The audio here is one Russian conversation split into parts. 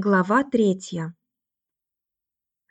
Глава третья.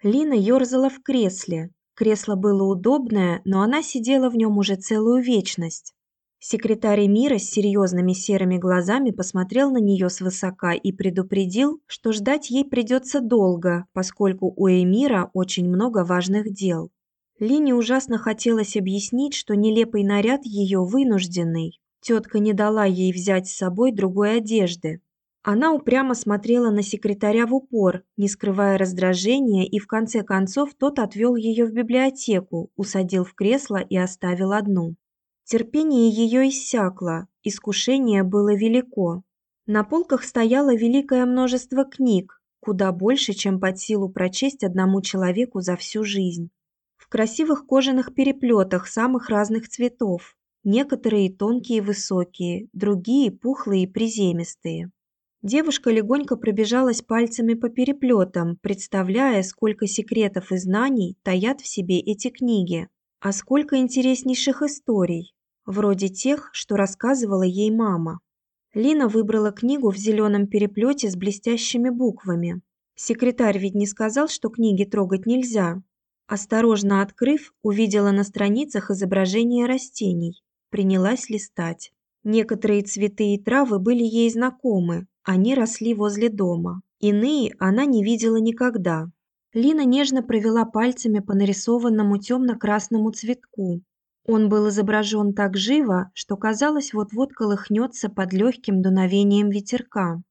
Лина ёрзала в кресле. Кресло было удобное, но она сидела в нем уже целую вечность. Секретарь Мира с серьезными серыми глазами посмотрел на нее свысока и предупредил, что ждать ей придется долго, поскольку у Эмира очень много важных дел. Лине ужасно хотелось объяснить, что нелепый наряд ее вынужденный. Тетка не дала ей взять с собой другой одежды, она упрямо смотрела на секретаря в упор, не скрывая раздражения, и в конце концов тот отвел ее в библиотеку, усадил в кресло и оставил одну. Терпение ее иссякло, искушение было велико. На полках стояло великое множество книг, куда больше, чем под силу прочесть одному человеку за всю жизнь. В красивых кожаных переплетах самых разных цветов, некоторые тонкие и высокие, другие пухлые и приземистые. Девушка легонько пробежалась пальцами по переплетам, представляя, сколько секретов и знаний таят в себе эти книги, а сколько интереснейших историй, вроде тех, что рассказывала ей мама. Лина выбрала книгу в зеленом переплете с блестящими буквами. Секретарь ведь не сказал, что книги трогать нельзя. Осторожно открыв, увидела на страницах изображение растений. Принялась листать. Некоторые цветы и травы были ей знакомы, они росли возле дома. Иные она не видела никогда. Лина нежно провела пальцами по нарисованному темно-красному цветку. Он был изображен так живо, что казалось, вот-вот колыхнется под легким дуновением ветерка.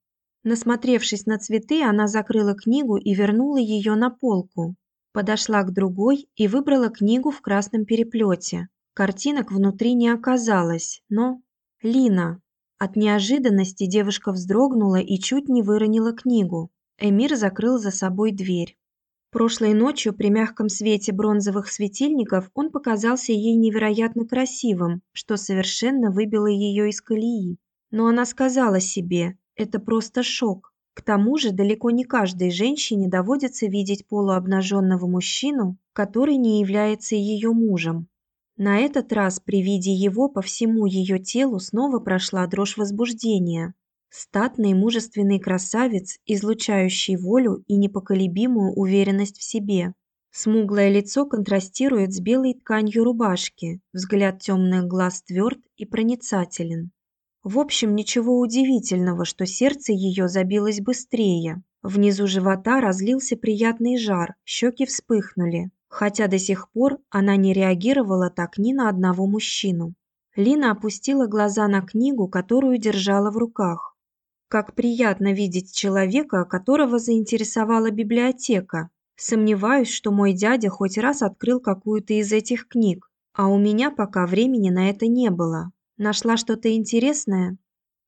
Насмотревшись на цветы, она закрыла книгу и вернула ее на полку. Подошла к другой и выбрала книгу в красном переплете. Картинок внутри не оказалось, но... Лина, от неожиданности девушка вздрогнула и чуть не выронила книгу. Эмир закрыл за собой дверь. Прошлой ночью при мягком свете бронзовых светильников он показался ей невероятно красивым, что совершенно выбило ее из колеи. Но она сказала себе, это просто шок. К тому же далеко не каждой женщине доводится видеть полуобнаженного мужчину, который не является ее мужем. На этот раз при виде его по всему ее телу снова прошла дрожь возбуждения. Статный мужественный красавец, излучающий волю и непоколебимую уверенность в себе. Смуглое лицо контрастирует с белой тканью рубашки, взгляд темных глаз тверд и проницателен. В общем, ничего удивительного, что сердце ее забилось быстрее. Внизу живота разлился приятный жар, щеки вспыхнули, хотя до сих пор она не реагировала так ни на одного мужчину. Лина опустила глаза на книгу, которую держала в руках. Как приятно видеть человека, которого заинтересовала библиотека. Сомневаюсь, что мой дядя хоть раз открыл какую-то из этих книг, а у меня пока времени на это не было. Нашла что-то интересное?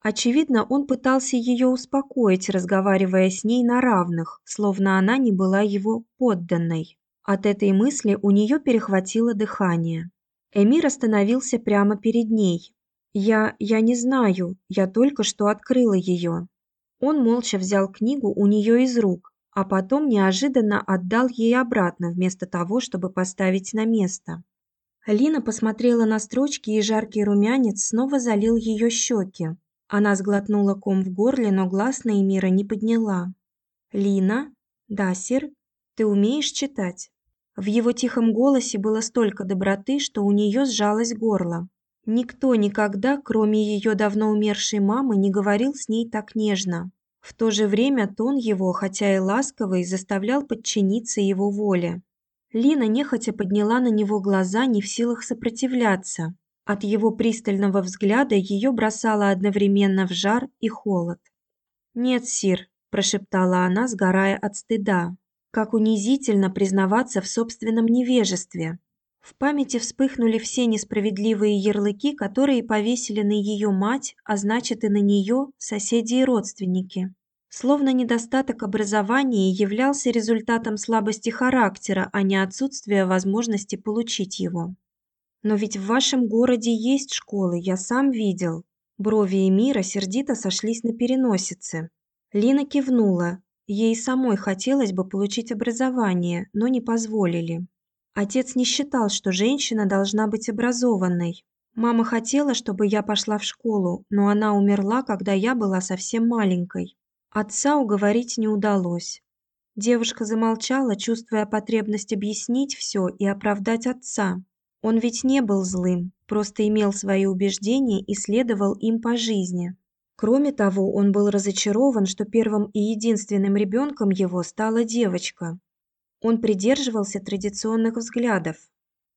Очевидно, он пытался ее успокоить, разговаривая с ней на равных, словно она не была его подданной. От этой мысли у нее перехватило дыхание. Эмир остановился прямо перед ней. «Я... я не знаю, я только что открыла ее». Он молча взял книгу у нее из рук, а потом неожиданно отдал ей обратно, вместо того, чтобы поставить на место. Лина посмотрела на строчки, и жаркий румянец снова залил ее щеки. Она сглотнула ком в горле, но глаз на Эмира не подняла. «Лина? Да, сир? Ты умеешь читать?» В его тихом голосе было столько доброты, что у нее сжалось горло. Никто никогда, кроме ее давно умершей мамы, не говорил с ней так нежно. В то же время тон его, хотя и ласковый, заставлял подчиниться его воле. Лина нехотя подняла на него глаза, не в силах сопротивляться. От его пристального взгляда ее бросало одновременно в жар и холод. "Нет, сир", прошептала она, сгорая от стыда. Как унизительно признаваться в собственном невежестве. В памяти вспыхнули все несправедливые ярлыки, которые повесили на ее мать, а значит и на нее соседи и родственники. Словно недостаток образования являлся результатом слабости характера, а не отсутствия возможности получить его. Но ведь в вашем городе есть школы, я сам видел. Брови Эмира сердито сошлись на переносице. Лина кивнула, Ей самой хотелось бы получить образование, но не позволили. Отец не считал, что женщина должна быть образованной. Мама хотела, чтобы я пошла в школу, но она умерла, когда я была совсем маленькой. Отца уговорить не удалось. Девушка замолчала, чувствуя потребность объяснить все и оправдать отца. Он ведь не был злым, просто имел свои убеждения и следовал им по жизни. Кроме того, он был разочарован, что первым и единственным ребенком его стала девочка. Он придерживался традиционных взглядов.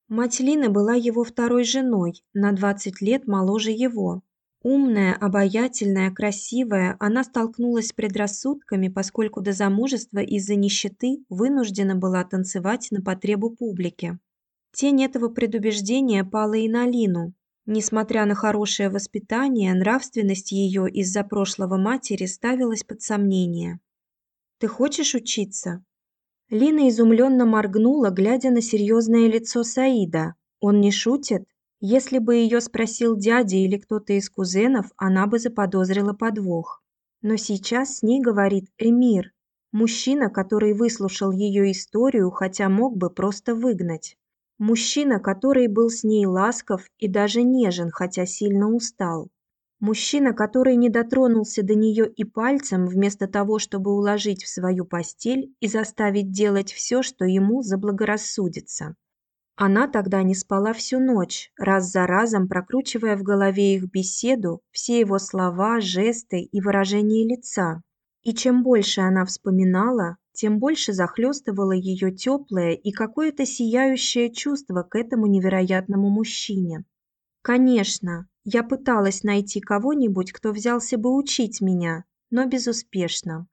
Мать Лины была его второй женой, на 20 лет моложе его. Умная, обаятельная, красивая, она столкнулась с предрассудками, поскольку до замужества из-за нищеты вынуждена была танцевать на потребу публики. Тень этого предубеждения пала и на Лину. Несмотря на хорошее воспитание, нравственность ее из-за прошлого матери ставилась под сомнение. Ты хочешь учиться? Лина изумленно моргнула, глядя на серьезное лицо Саида. Он не шутит? Если бы ее спросил дядя или кто-то из кузенов, она бы заподозрила подвох. Но сейчас с ней говорит Эмир, мужчина, который выслушал ее историю, хотя мог бы просто выгнать. Мужчина, который был с ней ласков и даже нежен, хотя сильно устал. Мужчина, который не дотронулся до нее и пальцем, вместо того, чтобы уложить в свою постель и заставить делать все, что ему заблагорассудится. Она тогда не спала всю ночь, раз за разом прокручивая в голове их беседу, все его слова, жесты и выражения лица. И чем больше она вспоминала, тем больше захлестывало ее теплое и какое-то сияющее чувство к этому невероятному мужчине. Конечно, я пыталась найти кого-нибудь, кто взялся бы учить меня, но безуспешно.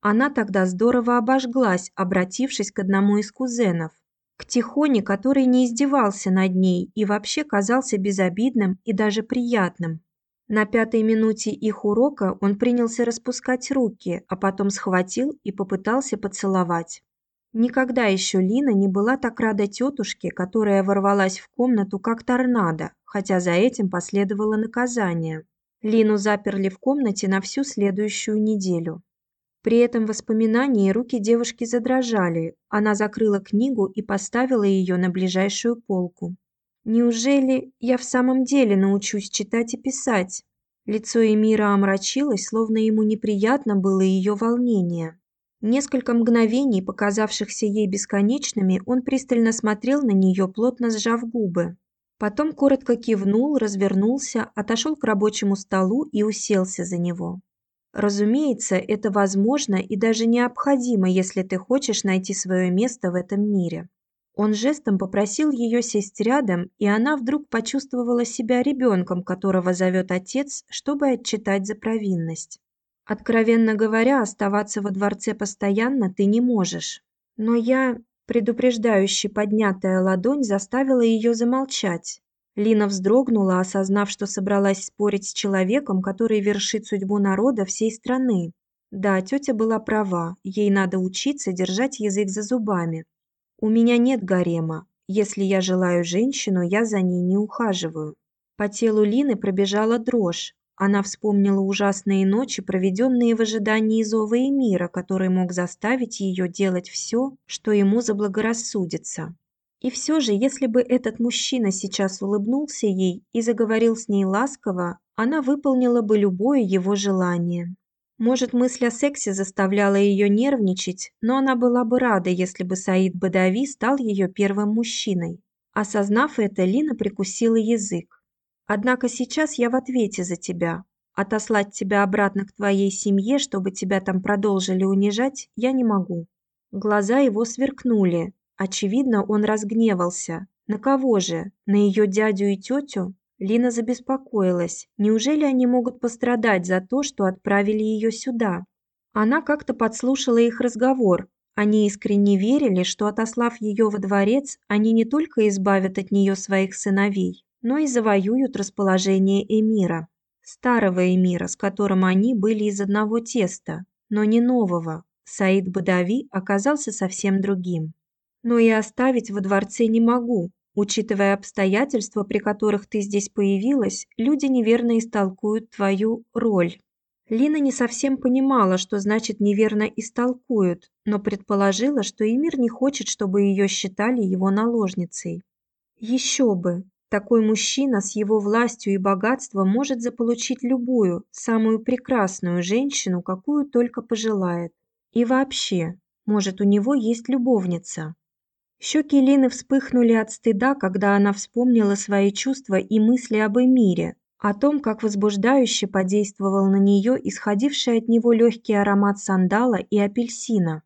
Она тогда здорово обожглась, обратившись к одному из кузенов, к Тихоне, который не издевался над ней и вообще казался безобидным и даже приятным. На пятой минуте их урока он принялся распускать руки, а потом схватил и попытался поцеловать. Никогда еще Лина не была так рада тетушке, которая ворвалась в комнату как торнадо, хотя за этим последовало наказание. Лину заперли в комнате на всю следующую неделю. При этом воспоминании руки девушки задрожали. Она закрыла книгу и поставила ее на ближайшую полку. Неужели я в самом деле научусь читать и писать? Лицо Эмира омрачилось, словно ему неприятно было ее волнение. Несколько мгновений, показавшихся ей бесконечными, он пристально смотрел на нее, плотно сжав губы. Потом коротко кивнул, развернулся, отошел к рабочему столу и уселся за него. Разумеется, это возможно и даже необходимо, если ты хочешь найти свое место в этом мире. Он жестом попросил ее сесть рядом, и она вдруг почувствовала себя ребенком, которого зовет отец, чтобы отчитать за провинность. Откровенно говоря, оставаться во дворце постоянно ты не можешь. Но я, предупреждающе поднятая ладонь, заставила ее замолчать. Лина вздрогнула, осознав, что собралась спорить с человеком, который вершит судьбу народа всей страны. Да, тетя была права, ей надо учиться держать язык за зубами. У меня нет гарема. Если я желаю женщину, я за ней не ухаживаю. По телу Лины пробежала дрожь. Она вспомнила ужасные ночи, проведенные в ожидании зова мира, который мог заставить ее делать все, что ему заблагорассудится. И все же, если бы этот мужчина сейчас улыбнулся ей и заговорил с ней ласково, она выполнила бы любое его желание. Может, мысль о сексе заставляла ее нервничать, но она была бы рада, если бы Саид Бадави стал ее первым мужчиной. Осознав это, Лина прикусила язык. Однако сейчас я в ответе за тебя. Отослать тебя обратно к твоей семье, чтобы тебя там продолжили унижать, я не могу. Глаза его сверкнули. Очевидно, он разгневался. На кого же? На ее дядю и тетю? Лина забеспокоилась. Неужели они могут пострадать за то, что отправили ее сюда? Она как-то подслушала их разговор. Они искренне верили, что отослав ее во дворец, они не только избавят от нее своих сыновей, но и завоюют расположение эмира, старого эмира, с которым они были из одного теста, но не нового. Саид Бадави оказался совсем другим. Но и оставить во дворце не могу. Учитывая обстоятельства, при которых ты здесь появилась, люди неверно истолкуют твою роль. Лина не совсем понимала, что значит неверно истолкуют, но предположила, что Эмир не хочет, чтобы ее считали его наложницей. Еще бы, Такой мужчина с его властью и богатством может заполучить любую, самую прекрасную женщину, какую только пожелает. И вообще, может, у него есть любовница. Щеки Лины вспыхнули от стыда, когда она вспомнила свои чувства и мысли об Эмире, о том, как возбуждающе подействовал на нее исходивший от него легкий аромат сандала и апельсина.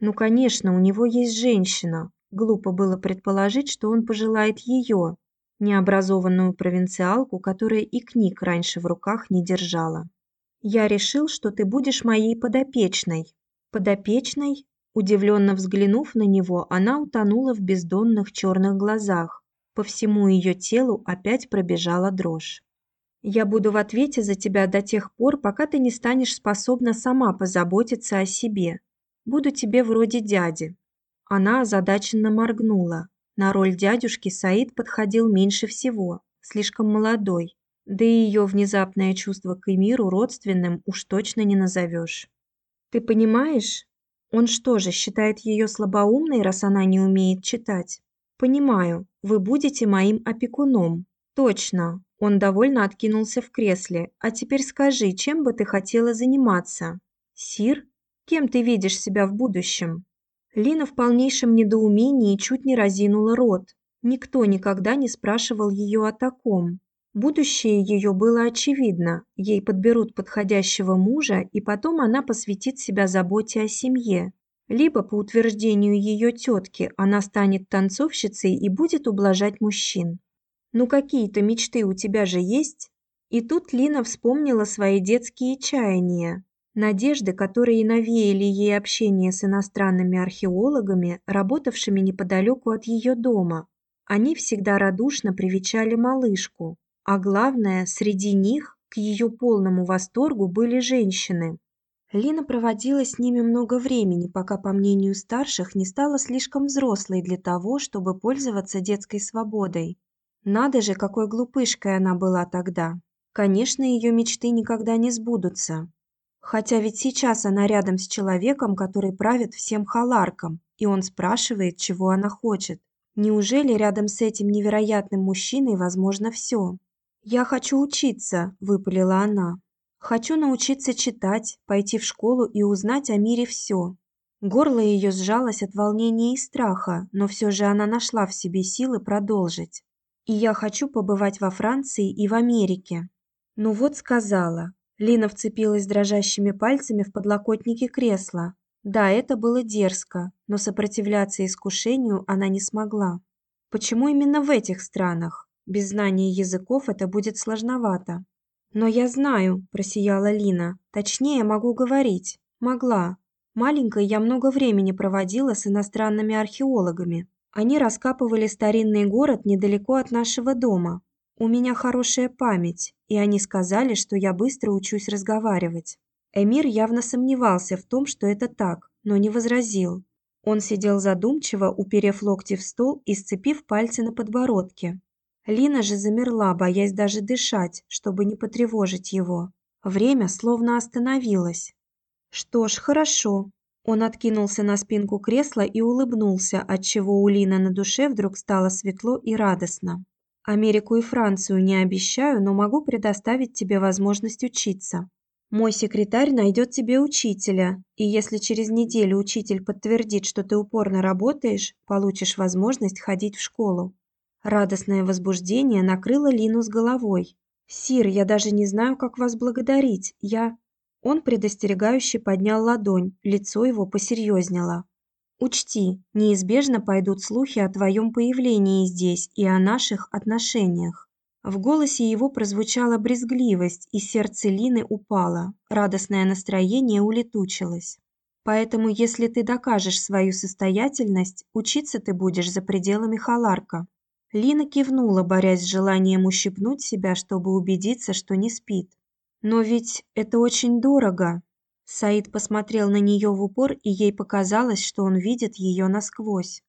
Ну, конечно, у него есть женщина. Глупо было предположить, что он пожелает ее, необразованную провинциалку, которая и книг раньше в руках не держала. Я решил, что ты будешь моей подопечной. Подопечной? Удивленно взглянув на него, она утонула в бездонных черных глазах. По всему ее телу опять пробежала дрожь. Я буду в ответе за тебя до тех пор, пока ты не станешь способна сама позаботиться о себе. Буду тебе вроде дяди. Она озадаченно моргнула. На роль дядюшки Саид подходил меньше всего, слишком молодой. Да и ее внезапное чувство к Эмиру родственным уж точно не назовешь. Ты понимаешь? Он что же, считает ее слабоумной, раз она не умеет читать? Понимаю, вы будете моим опекуном. Точно. Он довольно откинулся в кресле. А теперь скажи, чем бы ты хотела заниматься? Сир, кем ты видишь себя в будущем? Лина в полнейшем недоумении чуть не разинула рот. Никто никогда не спрашивал ее о таком. Будущее ее было очевидно. Ей подберут подходящего мужа, и потом она посвятит себя заботе о семье. Либо, по утверждению ее тетки, она станет танцовщицей и будет ублажать мужчин. Ну какие-то мечты у тебя же есть? И тут Лина вспомнила свои детские чаяния. Надежды, которые навеяли ей общение с иностранными археологами, работавшими неподалеку от ее дома. Они всегда радушно привечали малышку, а главное, среди них, к ее полному восторгу, были женщины. Лина проводила с ними много времени, пока, по мнению старших, не стала слишком взрослой для того, чтобы пользоваться детской свободой. Надо же, какой глупышкой она была тогда. Конечно, ее мечты никогда не сбудутся. Хотя ведь сейчас она рядом с человеком, который правит всем халарком, и он спрашивает, чего она хочет. Неужели рядом с этим невероятным мужчиной возможно все? «Я хочу учиться», – выпалила она. «Хочу научиться читать, пойти в школу и узнать о мире все». Горло ее сжалось от волнения и страха, но все же она нашла в себе силы продолжить. «И я хочу побывать во Франции и в Америке». Ну вот сказала, Лина вцепилась дрожащими пальцами в подлокотники кресла. Да, это было дерзко, но сопротивляться искушению она не смогла. Почему именно в этих странах? Без знания языков это будет сложновато. Но я знаю, просияла Лина. Точнее, могу говорить. Могла. Маленькой я много времени проводила с иностранными археологами. Они раскапывали старинный город недалеко от нашего дома. У меня хорошая память, и они сказали, что я быстро учусь разговаривать. Эмир явно сомневался в том, что это так, но не возразил. Он сидел задумчиво, уперев локти в стол и сцепив пальцы на подбородке. Лина же замерла, боясь даже дышать, чтобы не потревожить его. Время словно остановилось. Что ж, хорошо. Он откинулся на спинку кресла и улыбнулся, отчего у Лины на душе вдруг стало светло и радостно. Америку и Францию не обещаю, но могу предоставить тебе возможность учиться. Мой секретарь найдет тебе учителя, и если через неделю учитель подтвердит, что ты упорно работаешь, получишь возможность ходить в школу. Радостное возбуждение накрыло Лину с головой. Сир, я даже не знаю, как вас благодарить. Я Он предостерегающе поднял ладонь, лицо его посерьезнело. Учти, неизбежно пойдут слухи о твоем появлении здесь и о наших отношениях. В голосе его прозвучала брезгливость, и сердце Лины упало. Радостное настроение улетучилось. Поэтому, если ты докажешь свою состоятельность, учиться ты будешь за пределами Халарка. Лина кивнула, борясь с желанием ущипнуть себя, чтобы убедиться, что не спит. Но ведь это очень дорого, Саид посмотрел на нее в упор, и ей показалось, что он видит ее насквозь.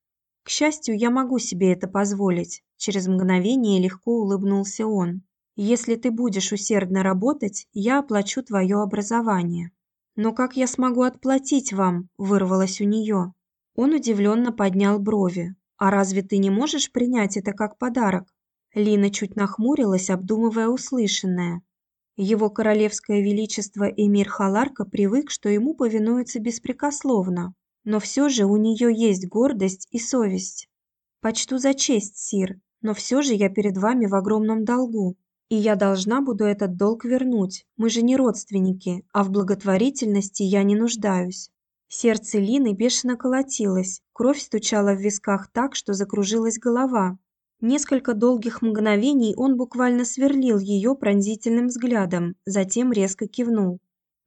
К счастью, я могу себе это позволить, через мгновение легко улыбнулся он. Если ты будешь усердно работать, я оплачу твое образование. Но как я смогу отплатить вам? вырвалось у нее. Он удивленно поднял брови. А разве ты не можешь принять это как подарок? Лина чуть нахмурилась, обдумывая услышанное. Его королевское величество эмир Халарка привык, что ему повинуются беспрекословно, но все же у нее есть гордость и совесть. Почту за честь, сир, но все же я перед вами в огромном долгу, и я должна буду этот долг вернуть. Мы же не родственники, а в благотворительности я не нуждаюсь. Сердце Лины бешено колотилось, кровь стучала в висках так, что закружилась голова. Несколько долгих мгновений он буквально сверлил ее пронзительным взглядом, затем резко кивнул.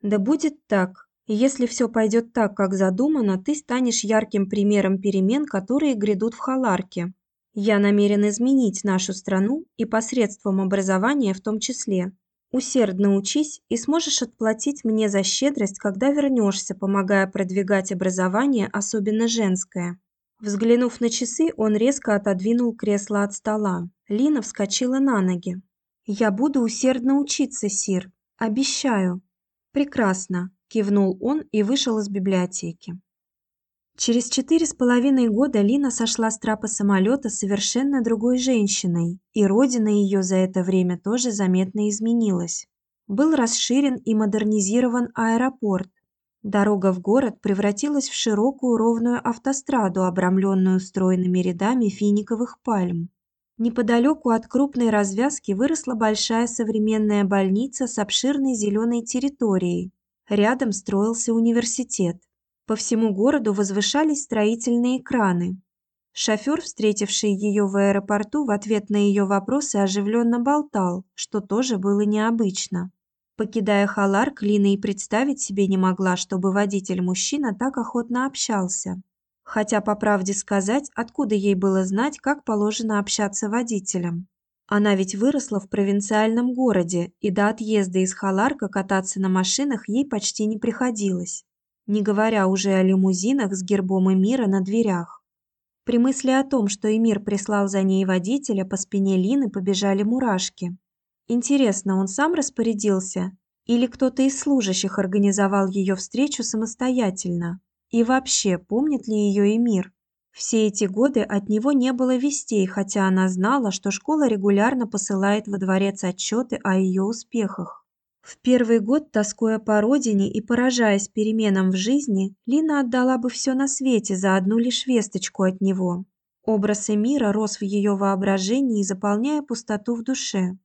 Да будет так. Если все пойдет так, как задумано, ты станешь ярким примером перемен, которые грядут в Халарке. Я намерен изменить нашу страну и посредством образования в том числе. Усердно учись и сможешь отплатить мне за щедрость, когда вернешься, помогая продвигать образование, особенно женское. Взглянув на часы, он резко отодвинул кресло от стола. Лина вскочила на ноги. Я буду усердно учиться, сир. Обещаю. Прекрасно, кивнул он и вышел из библиотеки. Через четыре с половиной года Лина сошла с трапа самолета совершенно другой женщиной, и родина ее за это время тоже заметно изменилась. Был расширен и модернизирован аэропорт. Дорога в город превратилась в широкую ровную автостраду, обрамленную стройными рядами финиковых пальм. Неподалеку от крупной развязки выросла большая современная больница с обширной зеленой территорией. Рядом строился университет. По всему городу возвышались строительные краны. Шофер, встретивший ее в аэропорту, в ответ на ее вопросы оживленно болтал, что тоже было необычно. Покидая Халар, Лина и представить себе не могла, чтобы водитель-мужчина так охотно общался. Хотя, по правде сказать, откуда ей было знать, как положено общаться водителям? Она ведь выросла в провинциальном городе, и до отъезда из Халарка кататься на машинах ей почти не приходилось не говоря уже о лимузинах с гербом Эмира на дверях. При мысли о том, что Эмир прислал за ней водителя, по спине Лины побежали мурашки. Интересно, он сам распорядился или кто-то из служащих организовал ее встречу самостоятельно? И вообще, помнит ли ее Эмир? Все эти годы от него не было вестей, хотя она знала, что школа регулярно посылает во дворец отчеты о ее успехах. В первый год, тоскуя по родине и поражаясь переменам в жизни, Лина отдала бы все на свете за одну лишь весточку от него. Образ Эмира рос в ее воображении, заполняя пустоту в душе.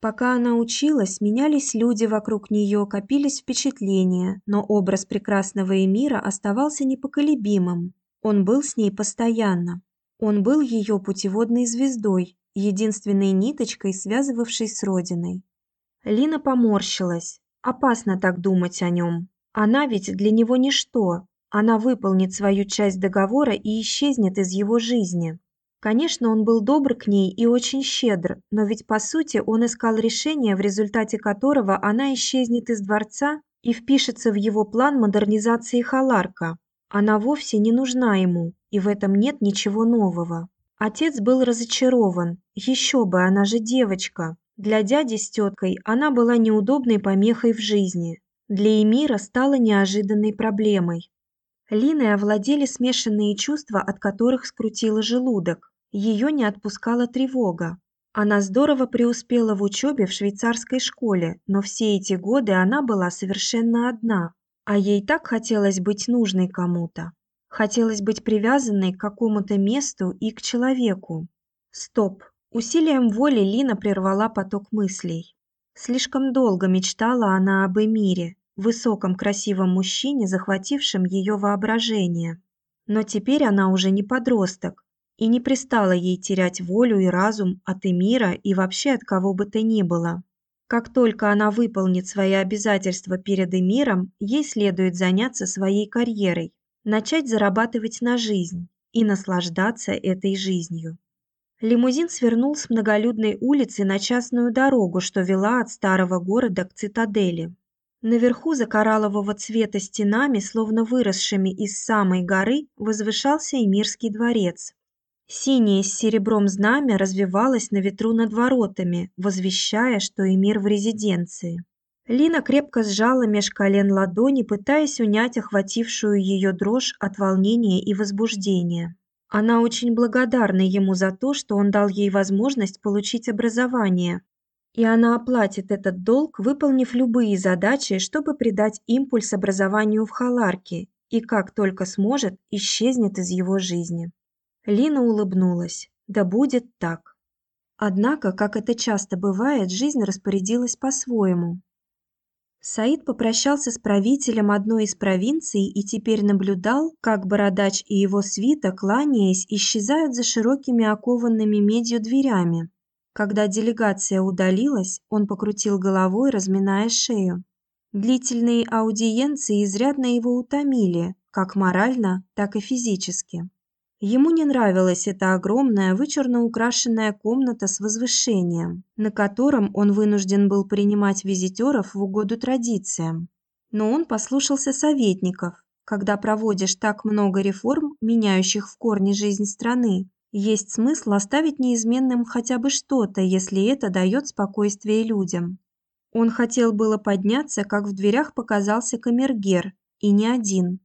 Пока она училась, менялись люди вокруг нее, копились впечатления, но образ прекрасного Эмира оставался непоколебимым. Он был с ней постоянно. Он был ее путеводной звездой, единственной ниточкой, связывавшей с родиной. Лина поморщилась. Опасно так думать о нем. Она ведь для него ничто. Она выполнит свою часть договора и исчезнет из его жизни. Конечно, он был добр к ней и очень щедр, но ведь по сути он искал решение, в результате которого она исчезнет из дворца и впишется в его план модернизации Халарка. Она вовсе не нужна ему, и в этом нет ничего нового. Отец был разочарован. Еще бы, она же девочка. Для дяди с теткой она была неудобной помехой в жизни. Для Эмира стала неожиданной проблемой. Линой овладели смешанные чувства, от которых скрутило желудок. Ее не отпускала тревога. Она здорово преуспела в учебе в швейцарской школе, но все эти годы она была совершенно одна, а ей так хотелось быть нужной кому-то. Хотелось быть привязанной к какому-то месту и к человеку. Стоп, Усилием воли Лина прервала поток мыслей. Слишком долго мечтала она об Эмире, высоком красивом мужчине, захватившем ее воображение. Но теперь она уже не подросток, и не пристало ей терять волю и разум от Эмира и вообще от кого бы то ни было. Как только она выполнит свои обязательства перед Эмиром, ей следует заняться своей карьерой, начать зарабатывать на жизнь и наслаждаться этой жизнью. Лимузин свернул с многолюдной улицы на частную дорогу, что вела от старого города к цитадели. Наверху за кораллового цвета стенами, словно выросшими из самой горы, возвышался Эмирский дворец. Синее с серебром знамя развивалось на ветру над воротами, возвещая, что Эмир в резиденции. Лина крепко сжала меж колен ладони, пытаясь унять охватившую ее дрожь от волнения и возбуждения. Она очень благодарна ему за то, что он дал ей возможность получить образование. И она оплатит этот долг, выполнив любые задачи, чтобы придать импульс образованию в Халарке, и как только сможет, исчезнет из его жизни. Лина улыбнулась. Да будет так. Однако, как это часто бывает, жизнь распорядилась по-своему. Саид попрощался с правителем одной из провинций и теперь наблюдал, как бородач и его свита, кланяясь, исчезают за широкими окованными медью дверями. Когда делегация удалилась, он покрутил головой, разминая шею. Длительные аудиенции изрядно его утомили, как морально, так и физически. Ему не нравилась эта огромная, вычурно украшенная комната с возвышением, на котором он вынужден был принимать визитеров в угоду традициям. Но он послушался советников. Когда проводишь так много реформ, меняющих в корне жизнь страны, есть смысл оставить неизменным хотя бы что-то, если это дает спокойствие людям. Он хотел было подняться, как в дверях показался камергер, и не один.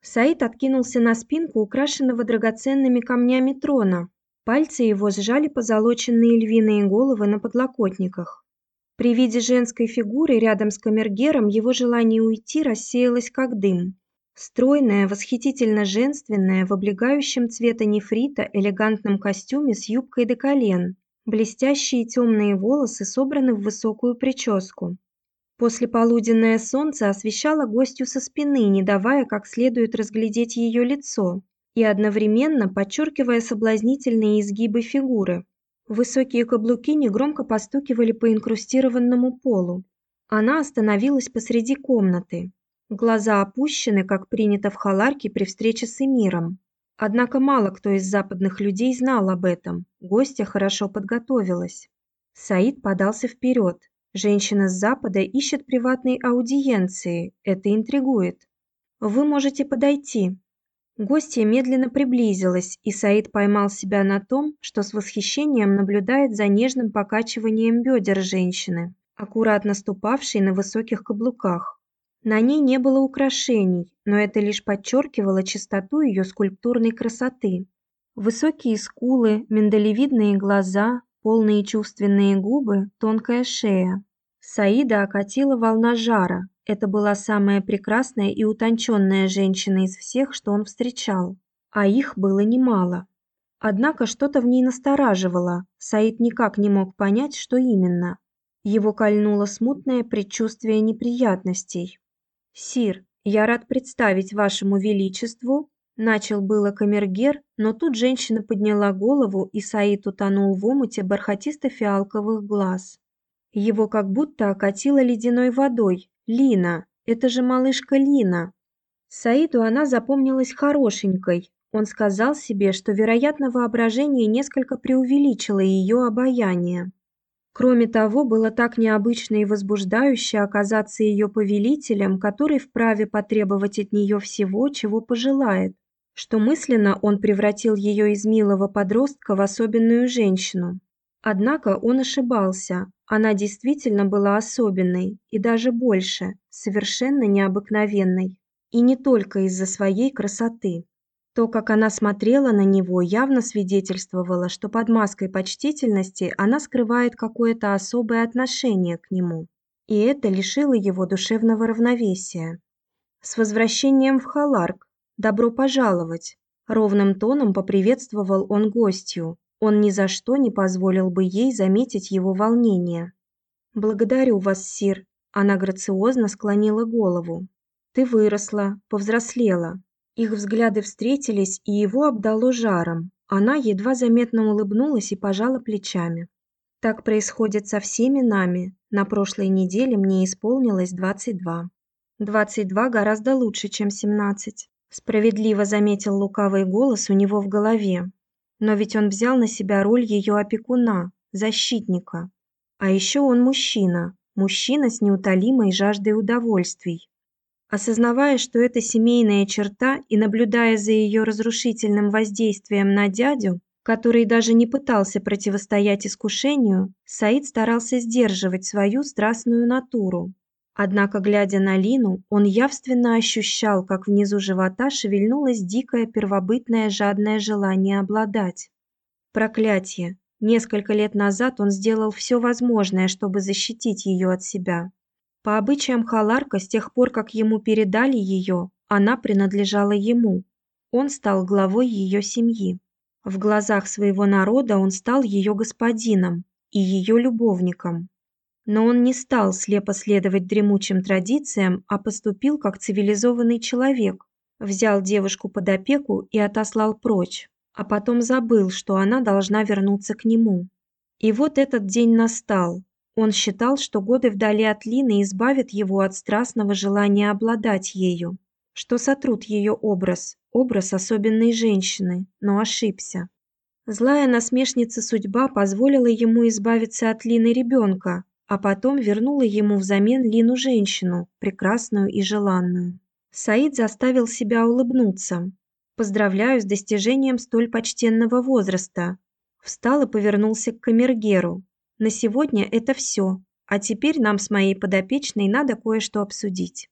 Саид откинулся на спинку украшенного драгоценными камнями трона. Пальцы его сжали позолоченные львиные головы на подлокотниках. При виде женской фигуры рядом с камергером его желание уйти рассеялось как дым. Стройная, восхитительно женственная, в облегающем цвета нефрита элегантном костюме с юбкой до колен. Блестящие темные волосы собраны в высокую прическу. Послеполуденное солнце освещало гостью со спины, не давая как следует разглядеть ее лицо и одновременно подчеркивая соблазнительные изгибы фигуры. Высокие каблуки негромко постукивали по инкрустированному полу. Она остановилась посреди комнаты. Глаза опущены, как принято в Халарке при встрече с эмиром. Однако мало кто из западных людей знал об этом. Гостья хорошо подготовилась. Саид подался вперед. Женщина с Запада ищет приватной аудиенции. Это интригует. Вы можете подойти. Гостья медленно приблизилась, и Саид поймал себя на том, что с восхищением наблюдает за нежным покачиванием бедер женщины, аккуратно ступавшей на высоких каблуках. На ней не было украшений, но это лишь подчеркивало чистоту ее скульптурной красоты. Высокие скулы, миндалевидные глаза, полные чувственные губы, тонкая шея. Саида окатила волна жара. Это была самая прекрасная и утонченная женщина из всех, что он встречал, а их было немало. Однако что-то в ней настораживало. Саид никак не мог понять, что именно. Его кольнуло смутное предчувствие неприятностей. Сир, я рад представить вашему величеству Начал было камергер, но тут женщина подняла голову, и Саид утонул в омуте бархатисто-фиалковых глаз. Его как будто окатило ледяной водой. Лина, это же малышка Лина. Саиду она запомнилась хорошенькой. Он сказал себе, что, вероятно, воображение несколько преувеличило ее обаяние. Кроме того, было так необычно и возбуждающе оказаться ее повелителем, который вправе потребовать от нее всего, чего пожелает что мысленно он превратил ее из милого подростка в особенную женщину. Однако он ошибался. Она действительно была особенной и даже больше, совершенно необыкновенной. И не только из-за своей красоты. То, как она смотрела на него, явно свидетельствовало, что под маской почтительности она скрывает какое-то особое отношение к нему. И это лишило его душевного равновесия. С возвращением в Халарк «Добро пожаловать!» Ровным тоном поприветствовал он гостью. Он ни за что не позволил бы ей заметить его волнение. «Благодарю вас, сир», – она грациозно склонила голову. «Ты выросла, повзрослела». Их взгляды встретились, и его обдало жаром. Она едва заметно улыбнулась и пожала плечами. Так происходит со всеми нами. На прошлой неделе мне исполнилось 22. 22 гораздо лучше, чем 17. Справедливо заметил лукавый голос у него в голове. Но ведь он взял на себя роль ее опекуна, защитника. А еще он мужчина, мужчина с неутолимой жаждой удовольствий. Осознавая, что это семейная черта, и наблюдая за ее разрушительным воздействием на дядю, который даже не пытался противостоять искушению, Саид старался сдерживать свою страстную натуру. Однако, глядя на Лину, он явственно ощущал, как внизу живота шевельнулось дикое первобытное жадное желание обладать. Проклятие! Несколько лет назад он сделал все возможное, чтобы защитить ее от себя. По обычаям Халарка, с тех пор, как ему передали ее, она принадлежала ему. Он стал главой ее семьи. В глазах своего народа он стал ее господином и ее любовником. Но он не стал слепо следовать дремучим традициям, а поступил как цивилизованный человек. Взял девушку под опеку и отослал прочь, а потом забыл, что она должна вернуться к нему. И вот этот день настал. Он считал, что годы вдали от Лины избавят его от страстного желания обладать ею, что сотрут ее образ, образ особенной женщины, но ошибся. Злая насмешница судьба позволила ему избавиться от Лины ребенка, а потом вернула ему взамен Лину женщину, прекрасную и желанную. Саид заставил себя улыбнуться. Поздравляю с достижением столь почтенного возраста. Встал и повернулся к камергеру. На сегодня это все. А теперь нам с моей подопечной надо кое-что обсудить.